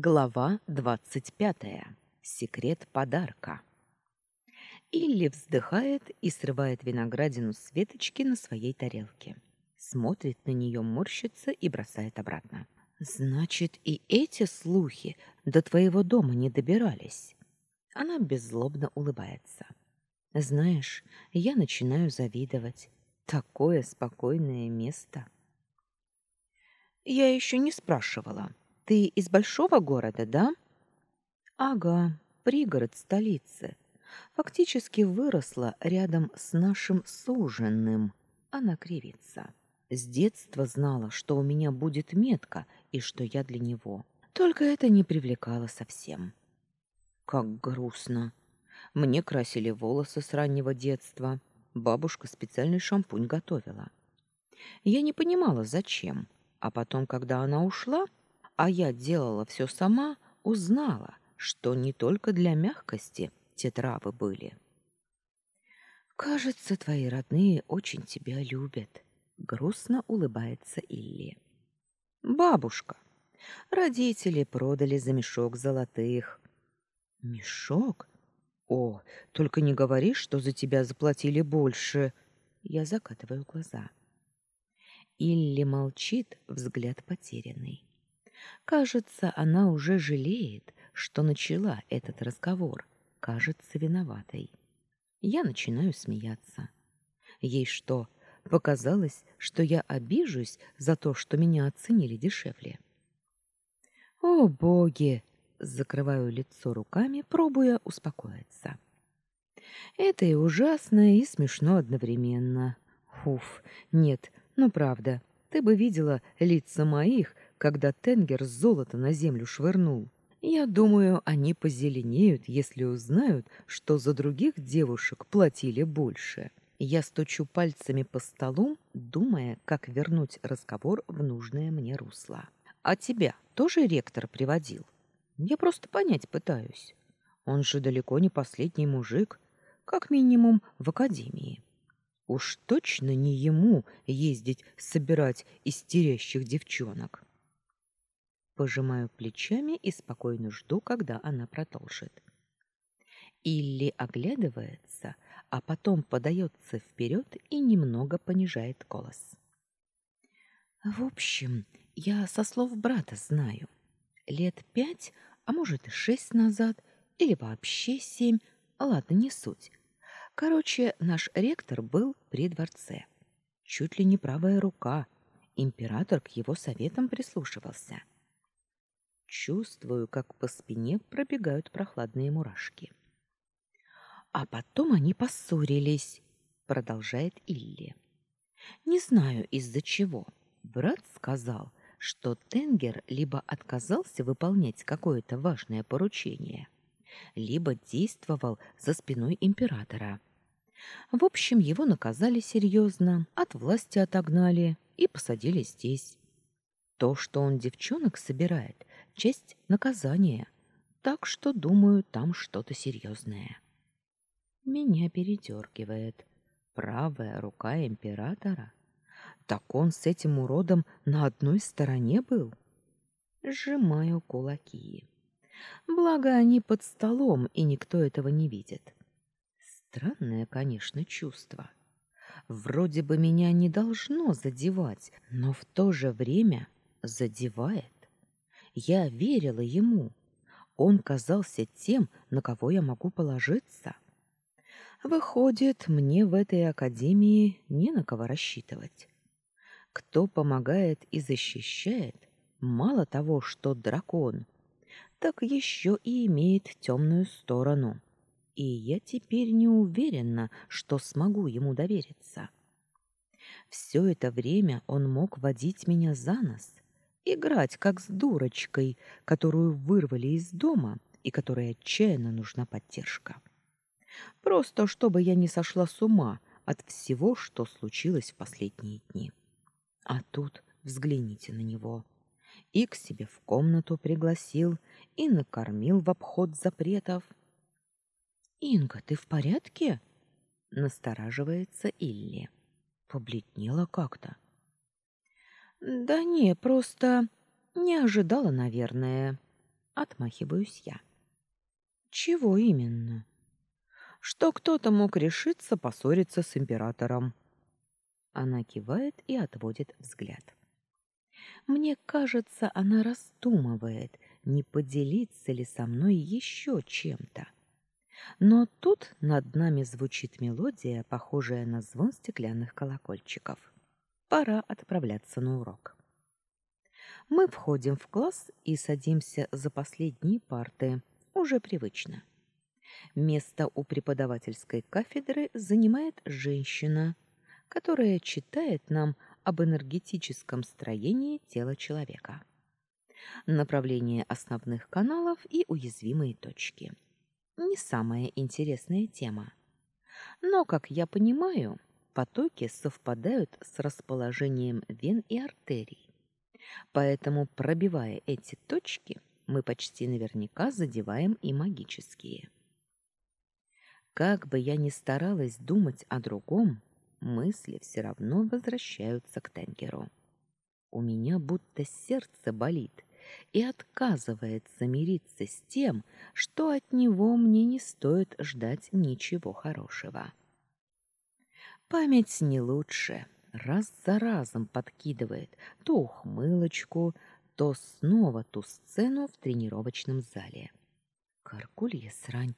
Глава двадцать пятая. Секрет подарка. Илли вздыхает и срывает виноградину с веточки на своей тарелке. Смотрит на нее, морщится и бросает обратно. «Значит, и эти слухи до твоего дома не добирались?» Она беззлобно улыбается. «Знаешь, я начинаю завидовать. Такое спокойное место». «Я еще не спрашивала. Ты из большого города, да?» «Ага, пригород столицы. Фактически выросла рядом с нашим суженным. Она кривится. С детства знала, что у меня будет метка и что я для него. Только это не привлекало совсем. Как грустно. Мне красили волосы с раннего детства. Бабушка специальный шампунь готовила. Я не понимала, зачем. А потом, когда она ушла, а я делала все сама, узнала, что не только для мягкости те травы были. Кажется, твои родные очень тебя любят, грустно улыбается Илли. Бабушка. Родители продали за мешок золотых. Мешок? О, только не говори, что за тебя заплатили больше. Я закатываю глаза. Илли молчит, взгляд потерянный. Кажется, она уже жалеет, что начала этот разговор. Кажется виноватой. Я начинаю смеяться. Ей что, показалось, что я обижусь за то, что меня оценили дешевле? О, боги! Закрываю лицо руками, пробуя успокоиться. Это и ужасно, и смешно одновременно. Уф, нет, ну правда, ты бы видела лица моих, когда Тенгер золото на землю швырнул. Я думаю, они позеленеют, если узнают, что за других девушек платили больше. Я стучу пальцами по столу, думая, как вернуть разговор в нужное мне русло. А тебя тоже ректор приводил? Я просто понять пытаюсь. Он же далеко не последний мужик, как минимум в академии. Уж точно не ему ездить собирать истерящих девчонок. Пожимаю плечами и спокойно жду, когда она продолжит. Илли оглядывается, а потом подается вперед и немного понижает голос. В общем, я со слов брата знаю. Лет пять, а может и шесть назад, или вообще семь, ладно, не суть. Короче, наш ректор был при дворце. Чуть ли не правая рука. Император к его советам прислушивался. — Чувствую, как по спине пробегают прохладные мурашки. А потом они поссорились, продолжает Илли. Не знаю из-за чего. Брат сказал, что Тенгер либо отказался выполнять какое-то важное поручение, либо действовал за спиной императора. В общем, его наказали серьезно, от власти отогнали и посадили здесь. То, что он девчонок собирает, честь наказания. Так что, думаю, там что-то серьезное. Меня передергивает. Правая рука императора. Так он с этим уродом на одной стороне был. Сжимаю кулаки. Благо они под столом, и никто этого не видит. Странное, конечно, чувство. Вроде бы меня не должно задевать, но в то же время задевает. Я верила ему. Он казался тем, на кого я могу положиться. Выходит, мне в этой академии не на кого рассчитывать. Кто помогает и защищает, мало того, что дракон, так еще и имеет темную сторону. И я теперь не уверена, что смогу ему довериться. Все это время он мог водить меня за нос, играть как с дурочкой, которую вырвали из дома и которой отчаянно нужна поддержка. Просто чтобы я не сошла с ума от всего, что случилось в последние дни. А тут взгляните на него. И к себе в комнату пригласил, и накормил в обход запретов. «Инга, ты в порядке?» — настораживается Илли. Побледнела как-то. Да не, просто не ожидала, наверное. Отмахиваюсь я. Чего именно? Что кто-то мог решиться поссориться с императором. Она кивает и отводит взгляд. Мне кажется, она раздумывает, не поделиться ли со мной еще чем-то. Но тут над нами звучит мелодия, похожая на звон стеклянных колокольчиков. Пора отправляться на урок. Мы входим в класс и садимся за последние парты, уже привычно. Место у преподавательской кафедры занимает женщина, которая читает нам об энергетическом строении тела человека. Направление основных каналов и уязвимые точки. Не самая интересная тема. Но, как я понимаю, потоки совпадают с расположением вен и артерий. Поэтому, пробивая эти точки, мы почти наверняка задеваем и магические. Как бы я ни старалась думать о другом, мысли все равно возвращаются к Тенгеру. У меня будто сердце болит и отказывается мириться с тем, что от него мне не стоит ждать ничего хорошего. Память не лучше, раз за разом подкидывает то ухмылочку, то снова ту сцену в тренировочном зале. Каркулья срань,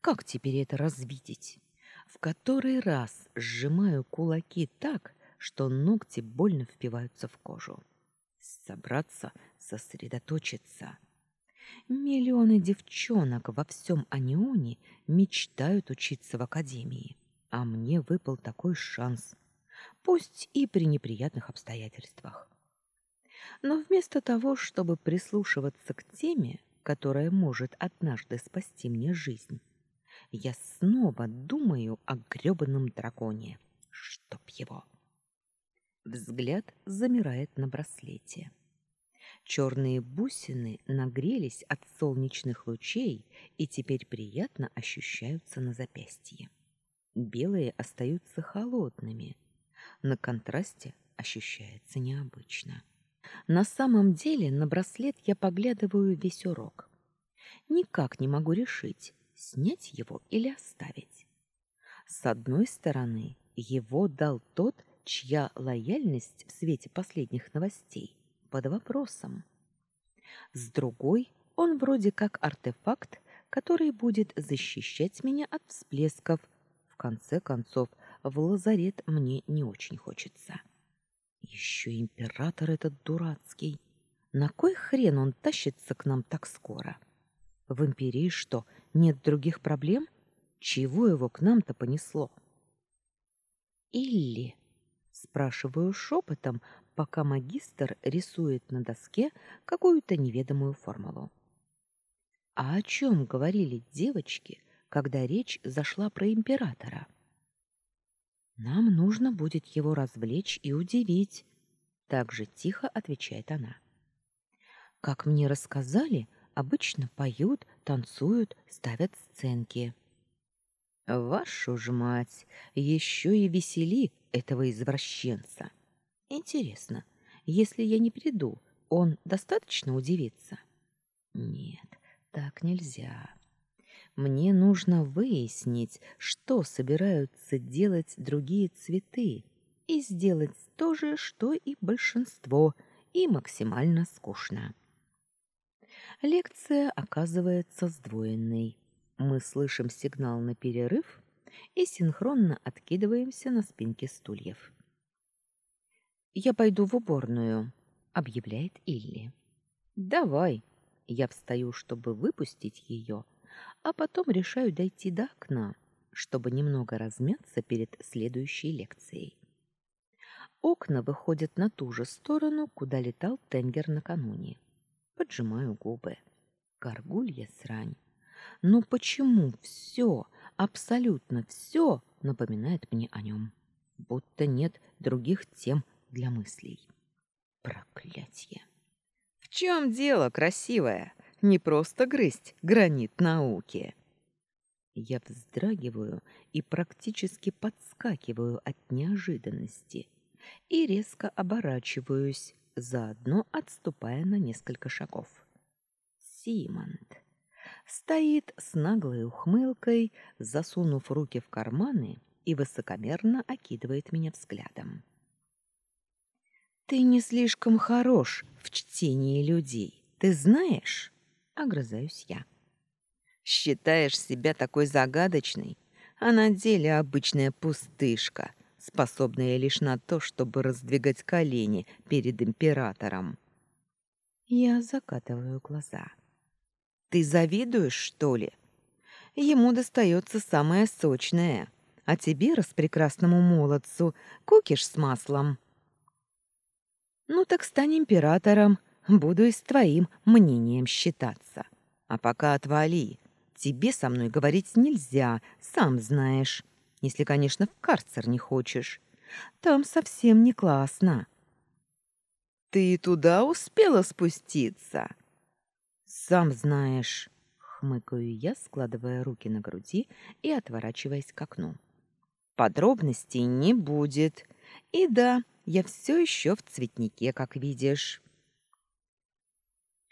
как теперь это развидеть? В который раз сжимаю кулаки так, что ногти больно впиваются в кожу. Собраться, сосредоточиться. Миллионы девчонок во всем Анионе мечтают учиться в академии, а мне выпал такой шанс, пусть и при неприятных обстоятельствах. Но вместо того, чтобы прислушиваться к теме, которая может однажды спасти мне жизнь, я снова думаю о грёбаном драконе. Чтоб его. Взгляд замирает на браслете. Черные бусины нагрелись от солнечных лучей и теперь приятно ощущаются на запястье. Белые остаются холодными. На контрасте ощущается необычно. На самом деле на браслет я поглядываю весь урок. Никак не могу решить, снять его или оставить. С одной стороны, его дал тот, чья лояльность в свете последних новостей под вопросом. С другой, он вроде как артефакт, который будет защищать меня от всплесков. Конце концов, в лазарет мне не очень хочется. Еще император этот дурацкий. На кой хрен он тащится к нам так скоро? В империи что, нет других проблем? Чего его к нам-то понесло? Илли, спрашиваю шепотом, пока магистр рисует на доске какую-то неведомую формулу. А о чем говорили девочки, когда речь зашла про императора? Нам нужно будет его развлечь и удивить, так же тихо отвечает она. Как мне рассказали, обычно поют, танцуют, ставят сценки. Вашу ж мать, еще и весели этого извращенца. Интересно, если я не приду, он достаточно удивится? Нет, так нельзя. Мне нужно выяснить, что собираются делать другие цветы, и сделать то же, что и большинство, и максимально скучно. Лекция оказывается сдвоенной. Мы слышим сигнал на перерыв и синхронно откидываемся на спинки стульев. «Я пойду в уборную», — объявляет Илли. «Давай». Я встаю, чтобы выпустить ее, а потом решаю дойти до окна, чтобы немного размяться перед следующей лекцией. Окна выходят на ту же сторону, куда летал Тенгер накануне поджимаю губы. Горгулья срань. Но почему все, абсолютно все напоминает мне о нем? Будто нет других тем для мыслей. Проклятье. Чем дело, красивая? Не просто грызть гранит науки. Я вздрагиваю и практически подскакиваю от неожиданности и резко оборачиваюсь, заодно отступая на несколько шагов. Симонт стоит с наглой ухмылкой, засунув руки в карманы и высокомерно окидывает меня взглядом. Ты не слишком хорош в чтении людей, ты знаешь? Огрызаюсь я. Считаешь себя такой загадочной, а на деле обычная пустышка, способная лишь на то, чтобы раздвигать колени перед императором. Я закатываю глаза. Ты завидуешь, что ли? Ему достается самое сочное, а тебе, распрекрасному молодцу, кукиш с маслом. Ну так стань императором, буду и с твоим мнением считаться. А пока отвали. Тебе со мной говорить нельзя, сам знаешь. Если, конечно, в карцер не хочешь. Там совсем не классно. Ты туда успела спуститься? Сам знаешь, хмыкаю я, складывая руки на груди и отворачиваясь к окну. Подробностей не будет. И да, я все еще в цветнике, как видишь.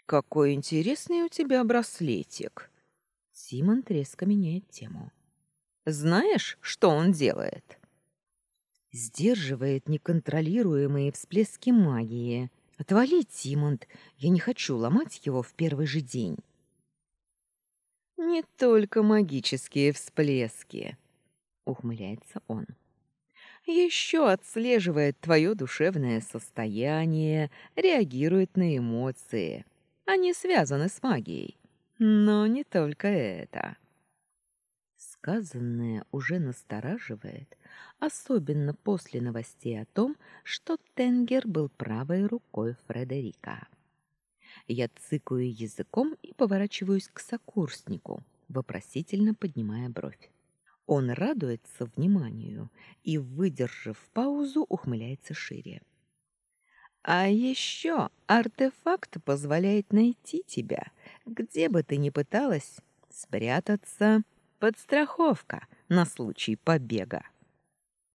Какой интересный у тебя браслетик. Симон резко меняет тему. Знаешь, что он делает? Сдерживает неконтролируемые всплески магии. Отвали, Тимонт, я не хочу ломать его в первый же день. Не только магические всплески, ухмыляется он. Еще отслеживает твое душевное состояние, реагирует на эмоции. Они связаны с магией. Но не только это. Сказанное уже настораживает, особенно после новостей о том, что Тенгер был правой рукой Фредерика. Я цыкаю языком и поворачиваюсь к сокурснику, вопросительно поднимая бровь. Он радуется вниманию и, выдержав паузу, ухмыляется шире. А еще артефакт позволяет найти тебя, где бы ты ни пыталась спрятаться. Подстраховка на случай побега.